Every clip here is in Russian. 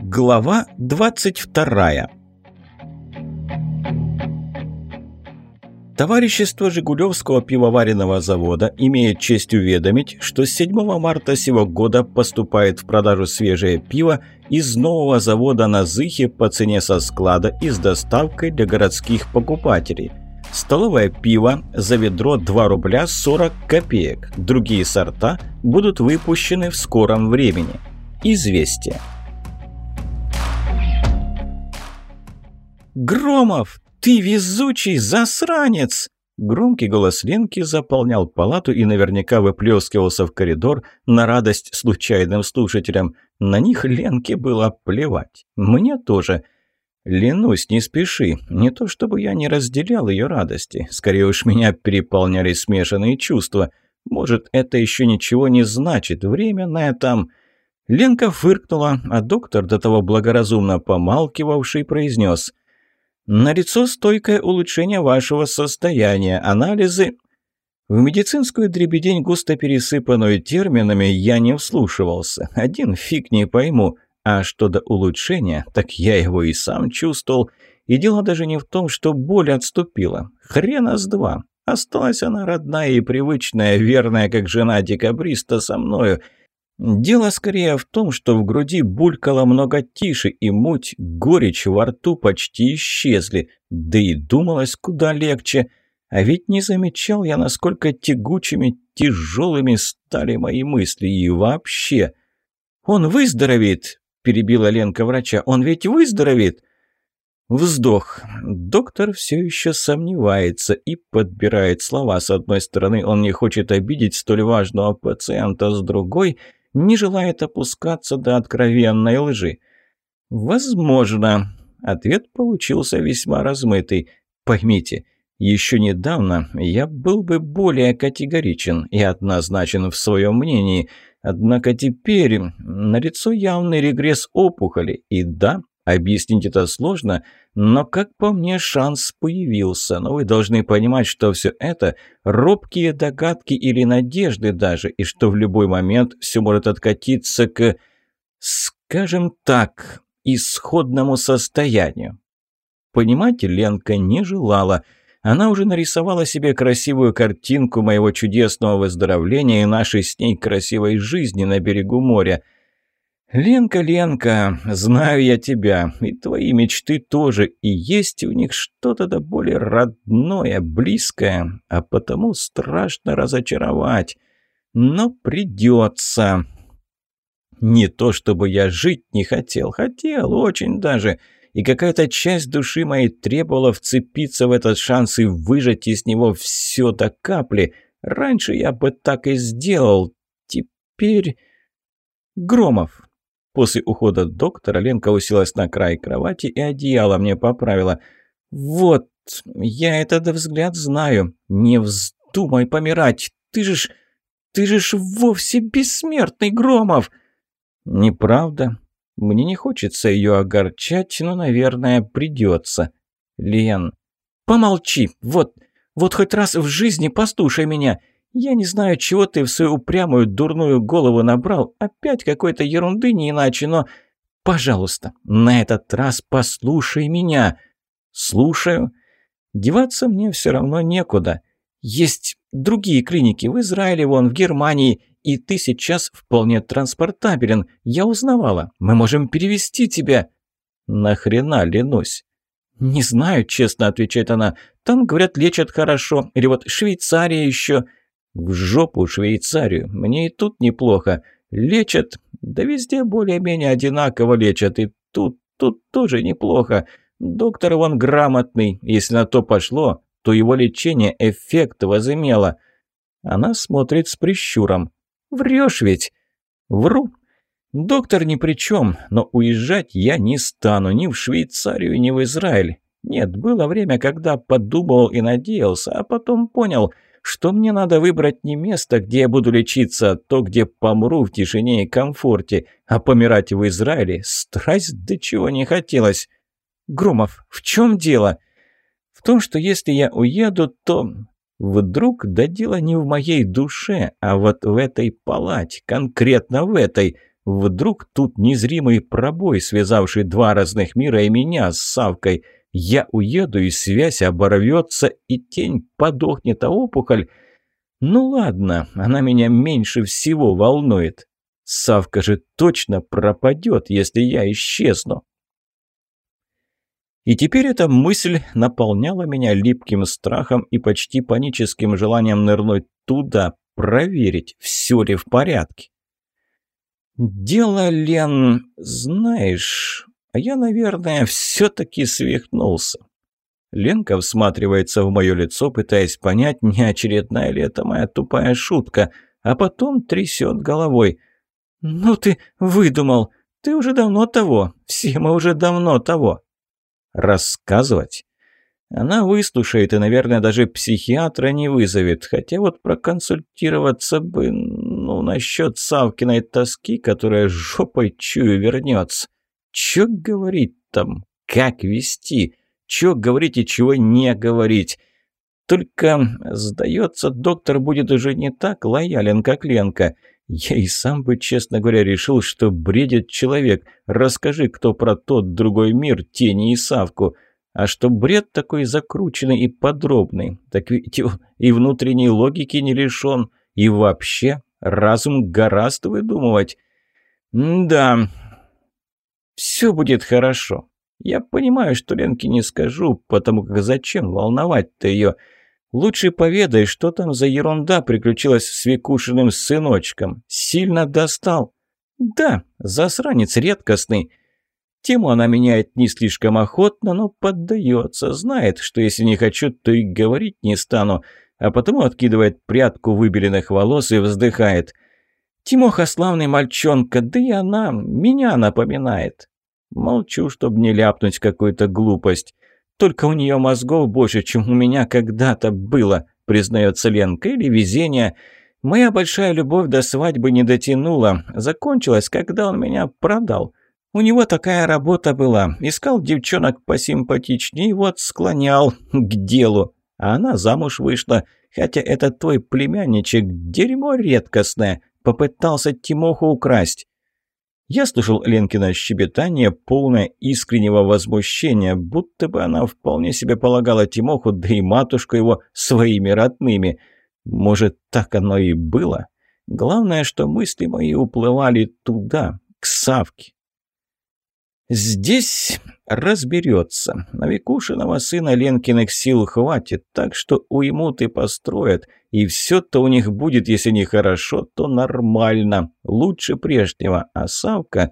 Глава 22 Товарищество Жигулевского пивоваренного завода имеет честь уведомить, что с 7 марта сего года поступает в продажу свежее пиво из нового завода на Зыхе по цене со склада и с доставкой для городских покупателей. Столовое пиво за ведро 2 рубля 40 копеек. Другие сорта будут выпущены в скором времени. Известие. «Громов, ты везучий засранец!» Громкий голос Ленки заполнял палату и наверняка выплескивался в коридор на радость случайным слушателям. На них Ленке было плевать. Мне тоже. Ленусь, не спеши. Не то чтобы я не разделял ее радости. Скорее уж меня переполняли смешанные чувства. Может, это еще ничего не значит. Временное там... Ленка фыркнула, а доктор, до того благоразумно помалкивавший, произнес – Налицо стойкое улучшение вашего состояния. Анализы... В медицинскую дребедень, густо пересыпанную терминами, я не вслушивался. Один фиг не пойму. А что до улучшения, так я его и сам чувствовал. И дело даже не в том, что боль отступила. Хрена с два. Осталась она родная и привычная, верная, как жена декабриста со мною – Дело скорее в том, что в груди булькало много тише, и муть, горечь во рту почти исчезли, да и думалось куда легче. А ведь не замечал я, насколько тягучими, тяжелыми стали мои мысли и вообще. «Он выздоровеет!» – перебила Ленка врача. «Он ведь выздоровеет!» Вздох. Доктор все еще сомневается и подбирает слова. С одной стороны, он не хочет обидеть столь важного пациента, с другой – не желает опускаться до откровенной лжи. «Возможно». Ответ получился весьма размытый. «Поймите, еще недавно я был бы более категоричен и однозначен в своем мнении, однако теперь налицо явный регресс опухоли, и да, Объяснить это сложно, но, как по мне, шанс появился. Но вы должны понимать, что все это – робкие догадки или надежды даже, и что в любой момент все может откатиться к, скажем так, исходному состоянию. Понимать Ленка не желала. Она уже нарисовала себе красивую картинку моего чудесного выздоровления и нашей с ней красивой жизни на берегу моря – «Ленка, Ленка, знаю я тебя, и твои мечты тоже, и есть у них что-то да более родное, близкое, а потому страшно разочаровать. Но придется. Не то чтобы я жить не хотел, хотел очень даже, и какая-то часть души моей требовала вцепиться в этот шанс и выжать из него все до капли. Раньше я бы так и сделал, теперь... Громов, После ухода доктора Ленка уселась на край кровати и одеяло мне поправила. «Вот, я этот взгляд знаю. Не вздумай помирать. Ты же ж... ты же ж вовсе бессмертный, Громов!» «Неправда. Мне не хочется ее огорчать, но, наверное, придется. Лен, помолчи. Вот, вот хоть раз в жизни послушай меня. «Я не знаю, чего ты в свою упрямую дурную голову набрал. Опять какой-то ерунды не иначе, но... Пожалуйста, на этот раз послушай меня». «Слушаю. Деваться мне все равно некуда. Есть другие клиники в Израиле, вон, в Германии, и ты сейчас вполне транспортабелен. Я узнавала. Мы можем перевести тебя». «Нахрена, ленусь?» «Не знаю, честно», — отвечает она. «Там, говорят, лечат хорошо. Или вот Швейцария еще...» В жопу Швейцарию. Мне и тут неплохо. Лечат, да везде более-менее одинаково лечат. И тут, тут тоже неплохо. Доктор вон грамотный. Если на то пошло, то его лечение эффект возымело. Она смотрит с прищуром. Врешь ведь? Вру. Доктор ни при чем, но уезжать я не стану ни в Швейцарию, ни в Израиль. Нет, было время, когда подумал и надеялся, а потом понял – что мне надо выбрать не место, где я буду лечиться, а то, где помру в тишине и комфорте, а помирать в Израиле страсть до чего не хотелось. Громов, в чем дело? В том, что если я уеду, то... Вдруг да дело не в моей душе, а вот в этой палате, конкретно в этой. Вдруг тут незримый пробой, связавший два разных мира и меня с Савкой. Я уеду, и связь оборвется, и тень подохнет, а опухоль... Ну ладно, она меня меньше всего волнует. Савка же точно пропадет, если я исчезну. И теперь эта мысль наполняла меня липким страхом и почти паническим желанием нырнуть туда, проверить, все ли в порядке. «Дело, Лен, знаешь, а я, наверное, все-таки свихнулся». Ленка всматривается в мое лицо, пытаясь понять, не очередная ли это моя тупая шутка, а потом трясет головой. «Ну ты выдумал! Ты уже давно того! Все мы уже давно того!» Рассказывать? Она выслушает и, наверное, даже психиатра не вызовет. Хотя вот проконсультироваться бы, ну, насчет Савкиной тоски, которая жопой чую вернется. Чё говорить там? Как вести? Чё говорить и чего не говорить? Только, сдается, доктор будет уже не так лоялен, как Ленка. Я и сам бы, честно говоря, решил, что бредит человек. Расскажи, кто про тот другой мир, тени и Савку. А что бред такой закрученный и подробный, так ведь и внутренней логики не лишен. И вообще, разум гораздо выдумывать. Да, все будет хорошо. Я понимаю, что Ленке не скажу, потому как зачем волновать-то ее? Лучше поведай, что там за ерунда приключилась с Викушиным сыночком. Сильно достал? Да, засранец редкостный. Тему она меняет не слишком охотно, но поддается. Знает, что если не хочу, то и говорить не стану. А потому откидывает прядку выбеленных волос и вздыхает. Тимоха славный мальчонка, да и она меня напоминает. Молчу, чтобы не ляпнуть какую-то глупость. Только у нее мозгов больше, чем у меня когда-то было, признается Ленка, или везение. Моя большая любовь до свадьбы не дотянула. Закончилась, когда он меня продал. У него такая работа была. Искал девчонок посимпатичнее, вот склонял к делу. А она замуж вышла. Хотя этот твой племянничек дерьмо редкостное. Попытался Тимоху украсть. Я слышал Ленкино щебетание, полное искреннего возмущения, будто бы она вполне себе полагала Тимоху, да и матушку его своими родными. Может, так оно и было? Главное, что мысли мои уплывали туда, к Савке. Здесь разберется. На Викушиного сына Ленкиных сил хватит, так что уймут и построят. И все-то у них будет, если не хорошо, то нормально. Лучше прежнего. А Савка...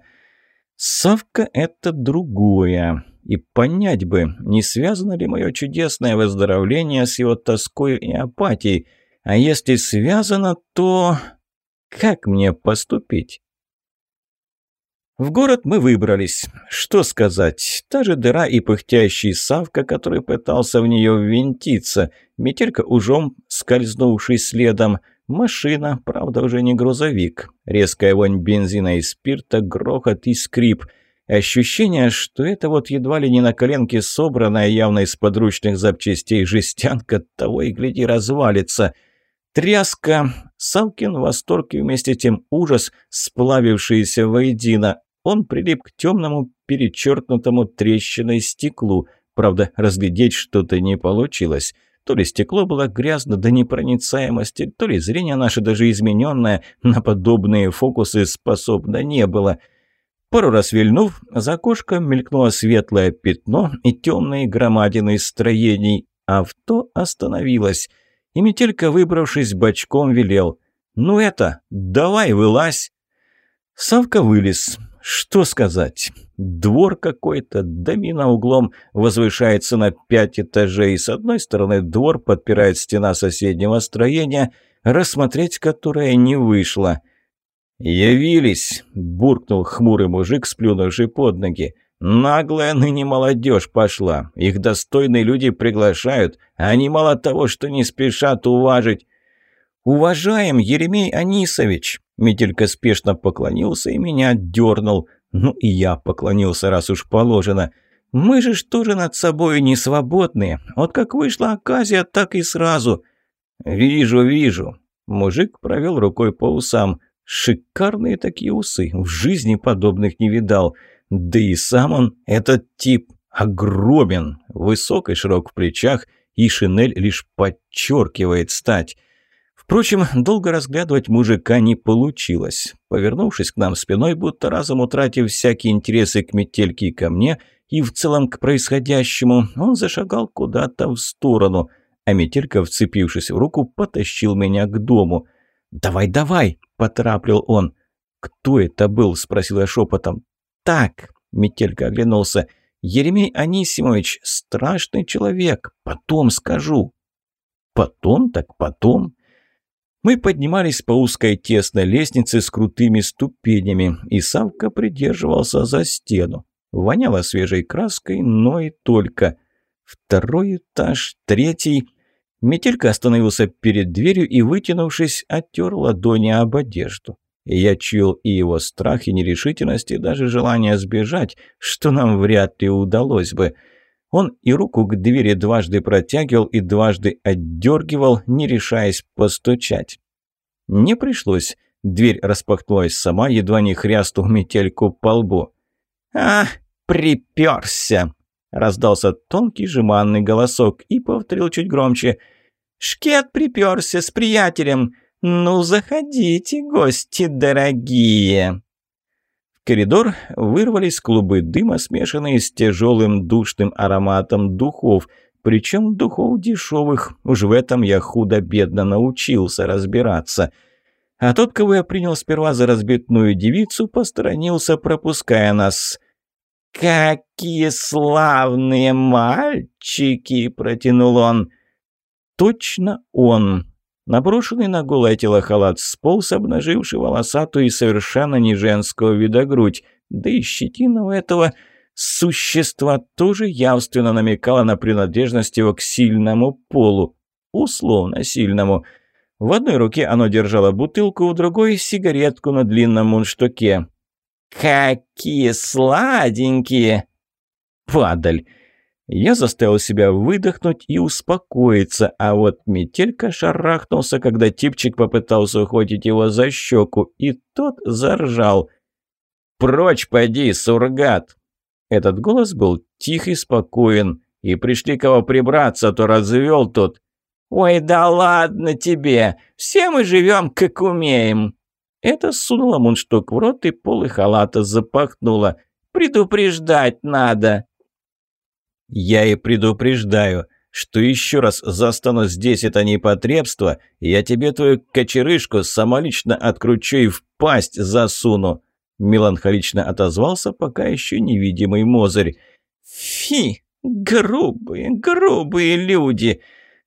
Савка — это другое. И понять бы, не связано ли мое чудесное выздоровление с его тоской и апатией. А если связано, то... Как мне поступить? В город мы выбрались. Что сказать, та же дыра и пыхтящий Савка, который пытался в нее ввинтиться, метелька ужом, скользнувший следом, машина, правда уже не грузовик, резкая вонь бензина и спирта, грохот и скрип. Ощущение, что это вот едва ли не на коленке собранная явно из подручных запчастей жестянка, того и гляди развалится – Тряска. Савкин восторг и вместе тем ужас, сплавившиеся воедино. Он прилип к темному, перечеркнутому трещиной стеклу. Правда, разглядеть что-то не получилось. То ли стекло было грязно до непроницаемости, то ли зрение наше даже измененное на подобные фокусы способно не было. Пару раз вильнув, за окошком мелькнуло светлое пятно и темные громадины строений. Авто остановилось – и Метелька, выбравшись бочком, велел. «Ну это, давай вылазь!» Савка вылез. Что сказать? Двор какой-то, домина углом возвышается на пять этажей. С одной стороны двор подпирает стена соседнего строения, рассмотреть которое не вышло. «Явились!» – буркнул хмурый мужик, сплюнувший под ноги. Наглая ныне молодежь пошла. Их достойные люди приглашают, они мало того, что не спешат уважить. «Уважаем, Еремей Анисович!» Метелька спешно поклонился и меня дернул. Ну и я поклонился, раз уж положено. «Мы же ж тоже над собой не свободные. Вот как вышла оказия, так и сразу. «Вижу, вижу». Мужик провел рукой по усам. Шикарные такие усы, в жизни подобных не видал. Да и сам он, этот тип, огромен, высок и широк в плечах, и шинель лишь подчеркивает стать. Впрочем, долго разглядывать мужика не получилось. Повернувшись к нам спиной, будто разом утратив всякие интересы к метельке и ко мне, и в целом к происходящему, он зашагал куда-то в сторону, а метелька, вцепившись в руку, потащил меня к дому. «Давай, давай!» – поторапливал он. «Кто это был?» – спросил я шепотом. «Так!» – метелька оглянулся. «Еремей Анисимович, страшный человек, потом скажу». «Потом так потом». Мы поднимались по узкой тесной лестнице с крутыми ступенями, и Савка придерживался за стену. Воняло свежей краской, но и только. Второй этаж, третий. Метелька остановился перед дверью и, вытянувшись, оттер ладони об одежду. Я чуял и его страх, и нерешительность, и даже желание сбежать, что нам вряд ли удалось бы. Он и руку к двери дважды протягивал и дважды отдергивал, не решаясь постучать. Не пришлось. Дверь распахнулась сама, едва не хрястул метельку по лбу. «А, приперся!» Раздался тонкий жеманный голосок и повторил чуть громче. «Шкет приперся с приятелем. Ну, заходите, гости дорогие!» коридор вырвались клубы дыма, смешанные с тяжелым душным ароматом духов. Причем духов дешевых. Уж в этом я худо-бедно научился разбираться. А тот, кого я принял сперва за разбитную девицу, посторонился, пропуская нас. «Какие славные мальчики!» – протянул он. «Точно он!» Наброшенный на голое тело халат сполз, обнаживший волосатую и совершенно не женского вида грудь. Да и щетина у этого существа тоже явственно намекала на принадлежность его к сильному полу. Условно сильному. В одной руке оно держало бутылку, в другой – сигаретку на длинном мундштуке. «Какие сладенькие!» «Падаль!» Я заставил себя выдохнуть и успокоиться, а вот метелька шарахнулся, когда типчик попытался ухватить его за щеку, и тот заржал. «Прочь поди, сургат!» Этот голос был тих и спокоен, и пришли кого прибраться, то развел тут. «Ой, да ладно тебе! Все мы живем, как умеем!» Это сунула мундштук в рот и полы халата запахнула. «Предупреждать надо!» «Я и предупреждаю, что еще раз застану здесь это непотребство, я тебе твою кочерышку самолично откручу и в пасть засуну!» Меланхолично отозвался пока еще невидимый Мозырь. «Фи! Грубые, грубые люди!»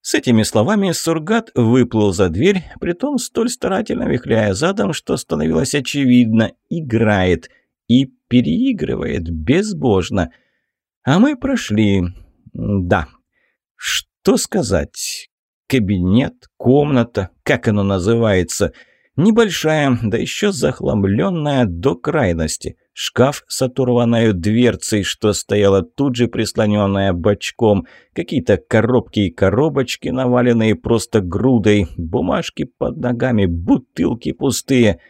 С этими словами Сургат выплыл за дверь, притом столь старательно вихляя задом, что становилось очевидно, играет и переигрывает безбожно. А мы прошли. Да. Что сказать? Кабинет, комната, как оно называется? Небольшая, да еще захламленная до крайности – шкаф с оторванной дверцей, что стояла тут же прислоненная бочком, какие-то коробки и коробочки, наваленные просто грудой, бумажки под ногами, бутылки пустые.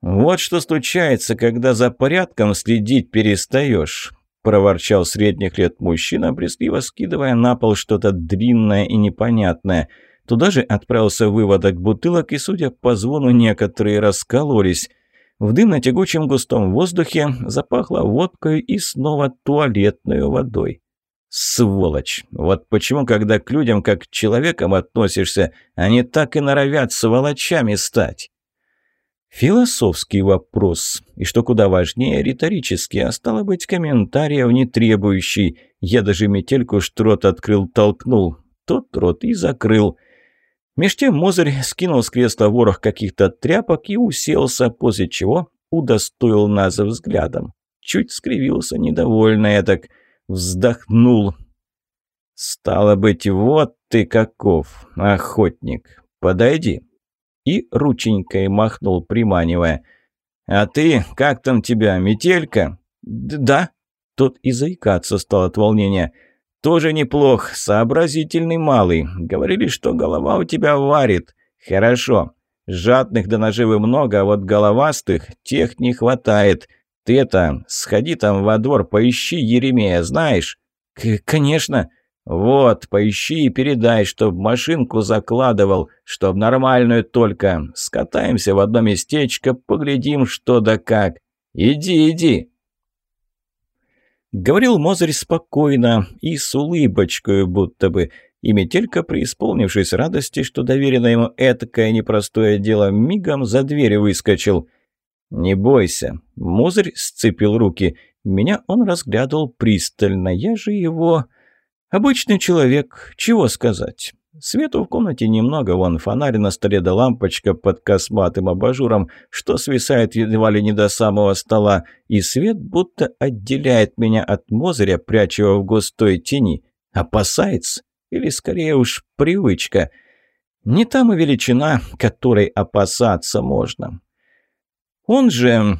«Вот что случается, когда за порядком следить перестаешь», – проворчал средних лет мужчина, брезгливо скидывая на пол что-то длинное и непонятное. Туда же отправился выводок бутылок, и, судя по звону, некоторые раскололись – в дымно-тягучем густом воздухе запахло водкой и снова туалетной водой. Сволочь! Вот почему, когда к людям как к человекам относишься, они так и норовят сволочами стать. Философский вопрос, и что куда важнее, риторический, а стало быть, комментариев не требующий. Я даже метельку штрот открыл-толкнул, тот рот и закрыл. Меж тем Мозырь скинул с кресла ворох каких-то тряпок и уселся, после чего удостоил нас взглядом. Чуть скривился недовольно так, вздохнул. «Стало быть, вот ты каков, охотник, подойди!» И рученькой махнул, приманивая. «А ты, как там тебя, метелька?» «Да?» Тот и заикаться стал от волнения. тоже неплох, сообразительный малый. Говорили, что голова у тебя варит. Хорошо. Жадных до наживы много, а вот головастых тех не хватает. Ты это, сходи там во двор, поищи Еремея, знаешь? К конечно. Вот, поищи и передай, чтоб машинку закладывал, чтоб нормальную только. Скатаемся в одно местечко, поглядим, что да как. Иди, иди. Говорил Мозырь спокойно и с улыбочкой будто бы, и Метелька, преисполнившись радости, что доверено ему этакое непростое дело, мигом за дверь выскочил. «Не бойся». Мозырь сцепил руки. Меня он разглядывал пристально. Я же его... Обычный человек, чего сказать. Свету в комнате немного, вон фонарь на столе да лампочка под косматым абажуром, что свисает едва ли не до самого стола, и свет будто отделяет меня от Мозыря, пряча его в густой тени. Опасается? Или скорее уж привычка? Не там и величина, которой опасаться можно. Он же...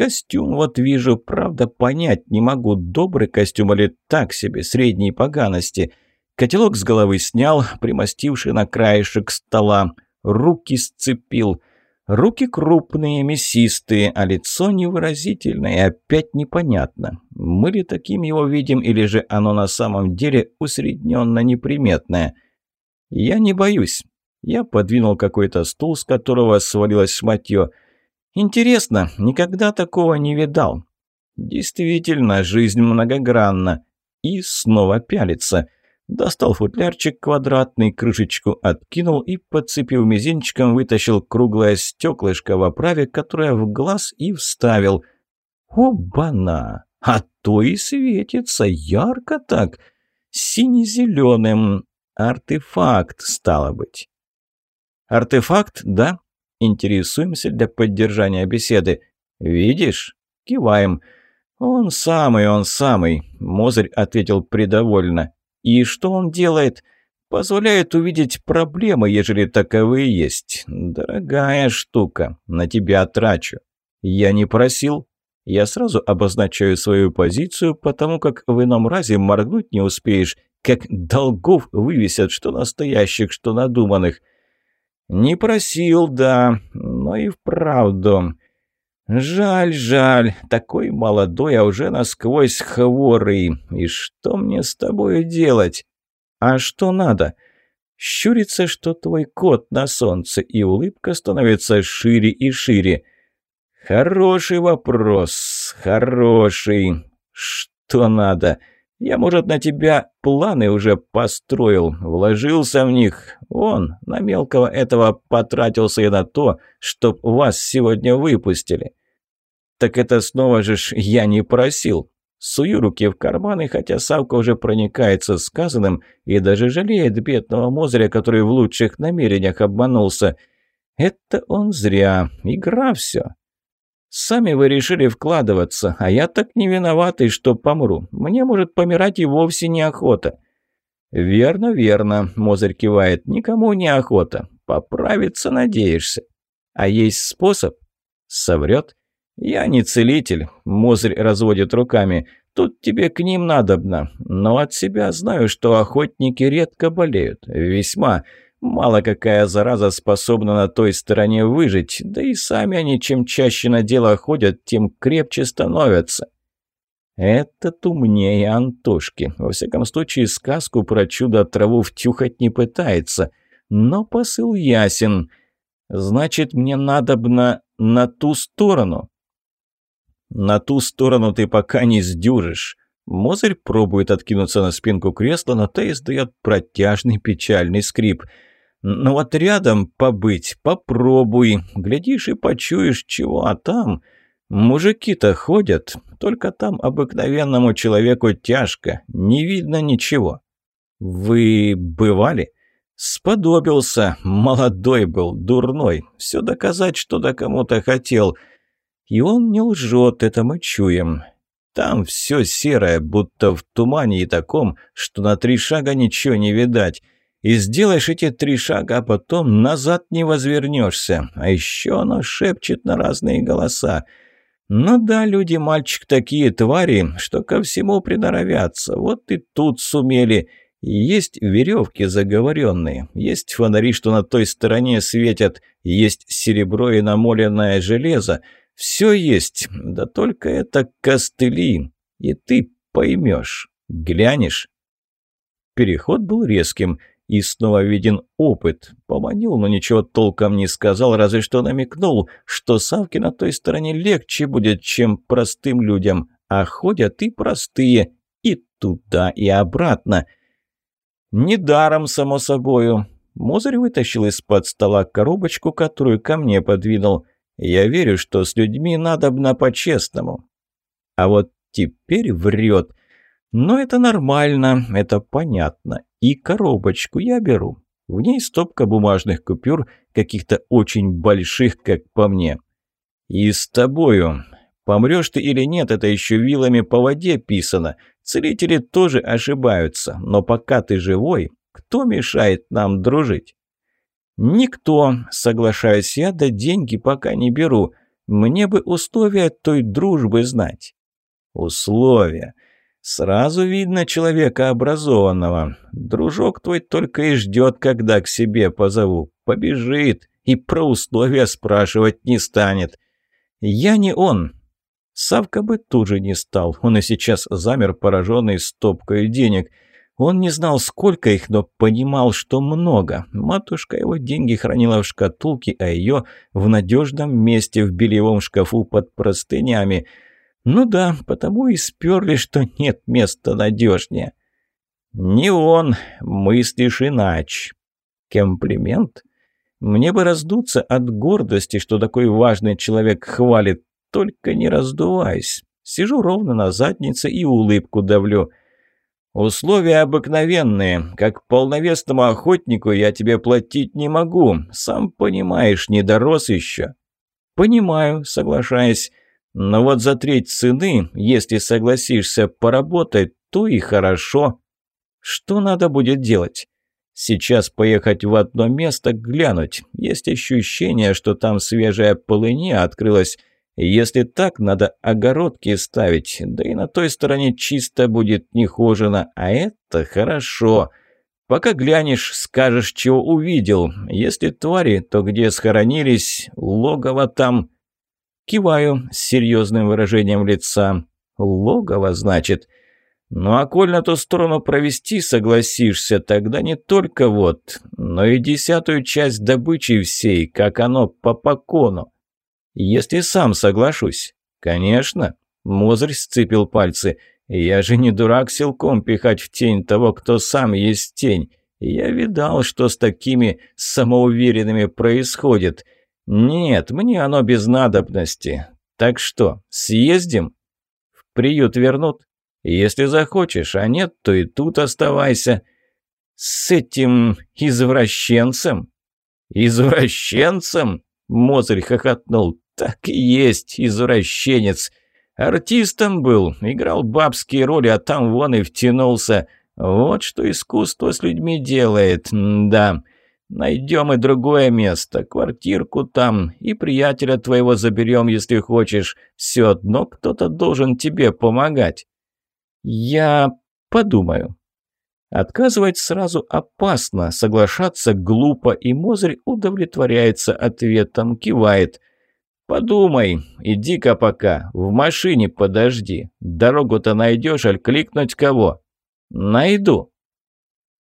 Костюм вот вижу, правда, понять не могу, добрый костюм или так себе, средней поганости. Котелок с головы снял, примостивший на краешек стола. Руки сцепил. Руки крупные, мясистые, а лицо невыразительное опять непонятно. Мы ли таким его видим, или же оно на самом деле усредненно неприметное? Я не боюсь. Я подвинул какой-то стул, с которого свалилось шматье. Интересно, никогда такого не видал. Действительно, жизнь многогранна. И снова пялится. Достал футлярчик квадратный, крышечку откинул и, подцепив мизинчиком, вытащил круглое стеклышко в оправе, которое в глаз и вставил. Оба-на! А то и светится ярко так, сине-зеленым. Артефакт, стало быть. Артефакт, да? Интересуемся для поддержания беседы. «Видишь?» Киваем. «Он самый, он самый», — Мозырь ответил придовольно. «И что он делает?» «Позволяет увидеть проблемы, ежели таковые есть. Дорогая штука, на тебя трачу». «Я не просил». Я сразу обозначаю свою позицию, потому как в ином разе моргнуть не успеешь, как долгов вывесят, что настоящих, что надуманных. «Не просил, да, но и вправду. Жаль, жаль, такой молодой, а уже насквозь хворый. И что мне с тобой делать? А что надо?» Щурится, что твой кот на солнце, и улыбка становится шире и шире. Хороший вопрос, хороший. Что надо? Я, может, на тебя планы уже построил, вложился в них. Он на мелкого этого потратился и на то, чтоб вас сегодня выпустили. Так это снова же ж я не просил. Сую руки в карманы, хотя Савка уже проникается сказанным и даже жалеет бедного Мозыря, который в лучших намерениях обманулся. Это он зря. Игра все. Сами вы решили вкладываться, а я так не виноватый, что помру. Мне, может, помирать и вовсе неохота». «Верно, верно», — Мозырь кивает, — «никому не охота. Поправиться надеешься. А есть способ?» «Соврет?» «Я не целитель», — Мозырь разводит руками. «Тут тебе к ним надобно. Но от себя знаю, что охотники редко болеют. Весьма. Мало какая зараза способна на той стороне выжить, да и сами они чем чаще на дело ходят, тем крепче становятся. Этот умнее Антошки. Во всяком случае, сказку про чудо-траву втюхать не пытается. Но посыл ясен. Значит, мне надобно на ту сторону. На ту сторону ты пока не сдюжишь. Мозырь пробует откинуться на спинку кресла, но та издает протяжный печальный скрип – ну вот рядом побыть попробуй. Глядишь и почуешь чего, а там... Мужики-то ходят, только там обыкновенному человеку тяжко, не видно ничего. Вы бывали? Сподобился, молодой был, дурной, все доказать, что до кому-то хотел. И он не лжет, это мы чуем. Там все серое, будто в тумане и таком, что на три шага ничего не видать и сделаешь эти три шага, а потом назад не возвернешься. А еще оно шепчет на разные голоса. Ну да, люди, мальчик, такие твари, что ко всему приноровятся. Вот и тут сумели. Есть веревки заговоренные, есть фонари, что на той стороне светят, есть серебро и намоленное железо. Все есть, да только это костыли. И ты поймешь, глянешь. Переход был резким. И снова виден опыт. Поманил, но ничего толком не сказал, разве что намекнул, что Савке на той стороне легче будет, чем простым людям. А ходят и простые, и туда, и обратно. Недаром, само собою. Мозырь вытащил из-под стола коробочку, которую ко мне подвинул. Я верю, что с людьми надобно по-честному. А вот теперь врет. Но это нормально, это понятно. И коробочку я беру. В ней стопка бумажных купюр, каких-то очень больших, как по мне. И с тобою. Помрешь ты или нет, это еще вилами по воде писано. Целители тоже ошибаются, но пока ты живой, кто мешает нам дружить? Никто, соглашаюсь я, да деньги пока не беру. Мне бы условия той дружбы знать. Условия. Сразу видно человека образованного. Дружок твой только и ждет, когда к себе позову. Побежит и про условия спрашивать не станет. Я не он. Савка бы тут же не стал. Он и сейчас замер, пораженный стопкой денег. Он не знал, сколько их, но понимал, что много. Матушка его деньги хранила в шкатулке, а ее в надежном месте в бельевом шкафу под простынями – ну да, потому и сперли, что нет места надежнее. Не он, мыслишь иначе. Комплимент? Мне бы раздуться от гордости, что такой важный человек хвалит. Только не раздувайся. Сижу ровно на заднице и улыбку давлю. «Условия обыкновенные. Как полновесному охотнику я тебе платить не могу. Сам понимаешь, не дорос еще». «Понимаю», соглашаясь. Но вот за треть цены, если согласишься поработать, то и хорошо. Что надо будет делать? Сейчас поехать в одно место глянуть. Есть ощущение, что там свежая полыня открылась. Если так, надо огородки ставить. Да и на той стороне чисто будет нехожено. А это хорошо. Пока глянешь, скажешь, чего увидел. Если твари, то где схоронились, логово там... Киваю с серьезным выражением лица. Логово, значит. Ну а коль на ту сторону провести согласишься, тогда не только вот, но и десятую часть добычи всей, как оно по покону. Если сам соглашусь. Конечно. Мозырь сцепил пальцы. Я же не дурак силком пихать в тень того, кто сам есть тень. Я видал, что с такими самоуверенными происходит. — «Нет, мне оно без надобности. Так что, съездим?» «В приют вернут? Если захочешь, а нет, то и тут оставайся». «С этим извращенцем?» «Извращенцем?» — Мозырь хохотнул. «Так и есть, извращенец. Артистом был, играл бабские роли, а там вон и втянулся. Вот что искусство с людьми делает, да». Найдем и другое место, квартирку там, и приятеля твоего заберем, если хочешь. Все одно кто-то должен тебе помогать. Я подумаю. Отказывать сразу опасно, соглашаться глупо, и Мозырь удовлетворяется ответом, кивает. «Подумай, иди-ка пока, в машине подожди. Дорогу-то найдешь, аль кликнуть кого?» «Найду».